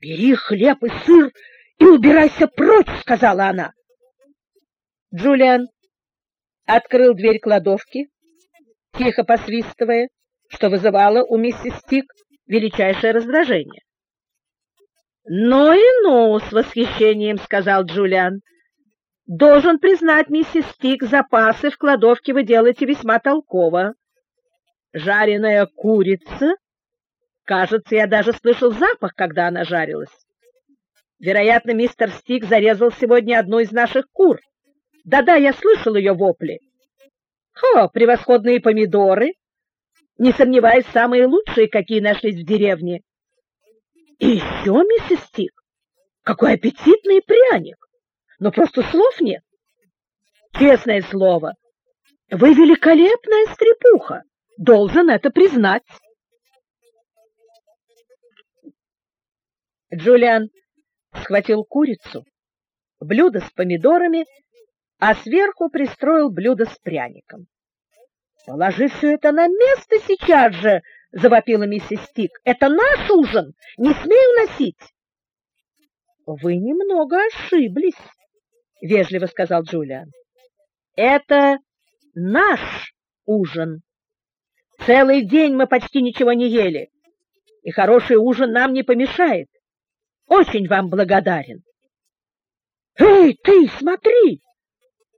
Бери хлеб и сыр и убирайся прочь, сказала она. Джулиан открыл дверь кладовки, тихо посвистывая, что вызывало у миссис Стик величайшее раздражение. «Ну и ну!» — с восхищением сказал Джулиан. «Должен признать, миссис Стик, запасы в кладовке вы делаете весьма толково. Жареная курица? Кажется, я даже слышал запах, когда она жарилась. Вероятно, мистер Стик зарезал сегодня одну из наших кур. Да-да, я слышал ее вопли. Хо, превосходные помидоры! Не сомневаюсь, самые лучшие, какие нашлись в деревне. И еще, миссис Стик, какой аппетитный пряник! Но просто слов нет. Честное слово, вы великолепная стрепуха, должен это признать. Джулиан схватил курицу, блюдо с помидорами, а сверху пристроил блюдо с пряником. «Положи все это на место сейчас же!» — завопила миссис Стик. «Это наш ужин! Не смей уносить!» «Вы немного ошиблись», — вежливо сказал Джулиан. «Это наш ужин. Целый день мы почти ничего не ели, и хороший ужин нам не помешает. Очень вам благодарен». «Эй, ты, смотри!»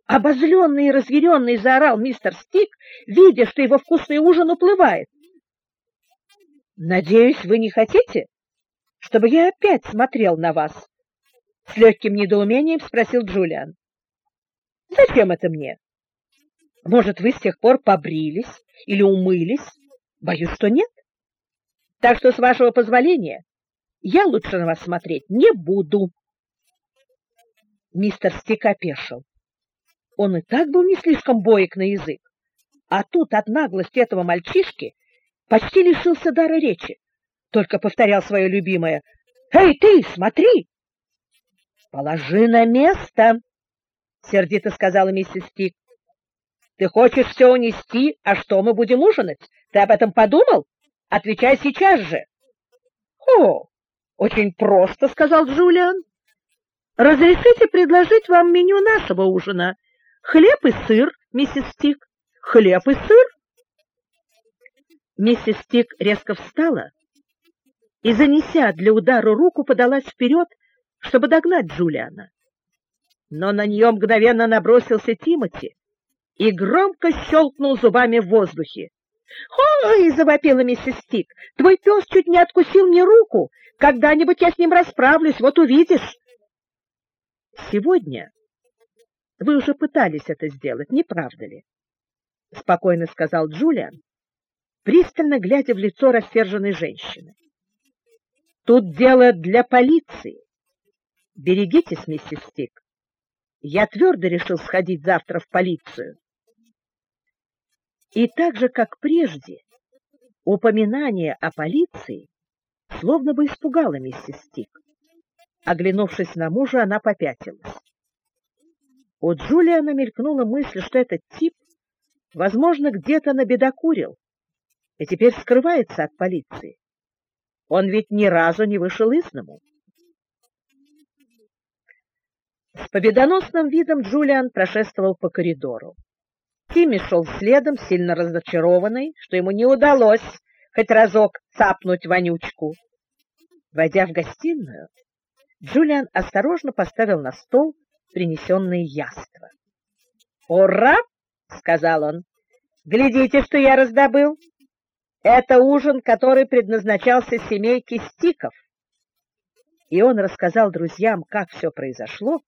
Обозленный и разъяренный заорал мистер Стик, видя, что его вкусный ужин уплывает. «Надеюсь, вы не хотите, чтобы я опять смотрел на вас?» С легким недоумением спросил Джулиан. «Зачем это мне? Может, вы с тех пор побрились или умылись? Боюсь, что нет. Так что, с вашего позволения, я лучше на вас смотреть не буду». Мистер Стик опешил. Он и так был не слишком боек на язык. А тут от наглости этого мальчишки почти лишился дара речи. Только повторял свое любимое «Эй, ты, смотри!» «Положи на место!» — сердито сказала миссис Стик. «Ты хочешь все унести, а что мы будем ужинать? Ты об этом подумал? Отвечай сейчас же!» «О, очень просто!» — сказал Джулиан. «Разрешите предложить вам меню нашего ужина?» Хлеб и сыр, миссис Стик. Хлеб и сыр. Миссис Стик резко встала и, занеся для удара руку, подалась вперед, чтобы догнать Джулиана. Но на нее мгновенно набросился Тимоти и громко щелкнул зубами в воздухе. «Ой!» — завопила миссис Стик. «Твой пес чуть не откусил мне руку. Когда-нибудь я с ним расправлюсь, вот увидишь». Сегодня вы уже пытались это сделать, не правда ли? — спокойно сказал Джулиан, пристально глядя в лицо рассерженной женщины. — Тут дело для полиции. Берегитесь, миссис Стик. Я твердо решил сходить завтра в полицию. И так же, как прежде, упоминание о полиции словно бы испугало миссис Стик. Оглянувшись на мужа, она попятилась. У Джулиана мелькнула мысль, что этот тип, возможно, где-то набедокурил и теперь скрывается от полиции. Он ведь ни разу не вышел из дому. С победоносным видом Джулиан прошествовал по коридору. Тимми шел следом, сильно разочарованный, что ему не удалось хоть разок цапнуть вонючку. Войдя в гостиную, Джулиан осторожно поставил на стол принесенные яства. «Ура!» — сказал он. «Глядите, что я раздобыл! Это ужин, который предназначался семейке Стиков!» И он рассказал друзьям, как все произошло,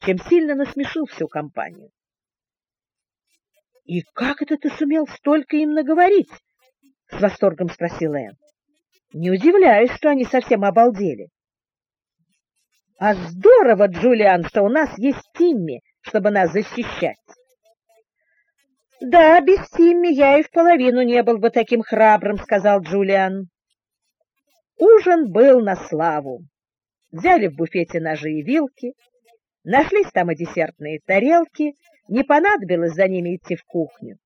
чем сильно насмешил всю компанию. «И как это ты сумел столько им наговорить?» — с восторгом спросил Энн. «Не удивляюсь, что они совсем обалдели. А здорово, Джулиан, что у нас есть Тимми, чтобы нас защищать. Да, без Тимми я и в половину не был бы таким храбрым, сказал Джулиан. Ужин был на славу. Взяли в буфете ножи и вилки, нашлись там и десертные тарелки, не понадобилось за ними идти в кухню.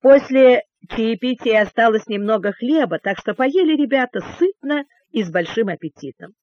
После чаепития осталось немного хлеба, так что поели ребята сытно и с большим аппетитом.